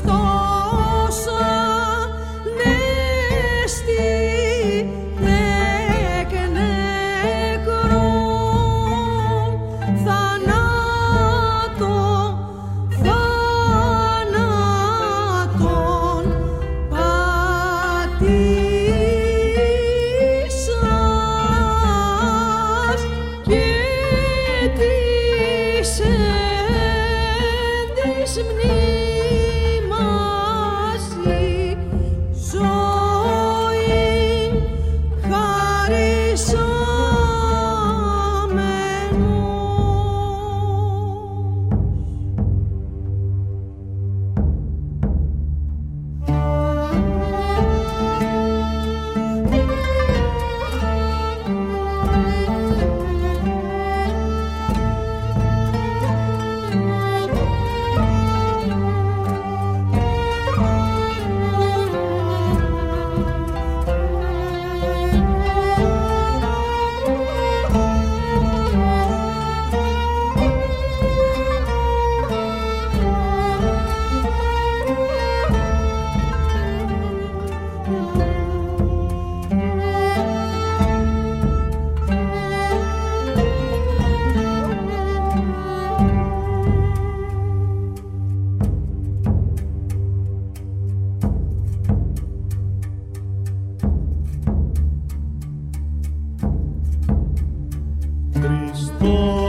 Τόσα νεστή ναι, νεκένε γρό, θανάτων, θανάτων πατήσα και τη σέντζη μνήσου. Cristo.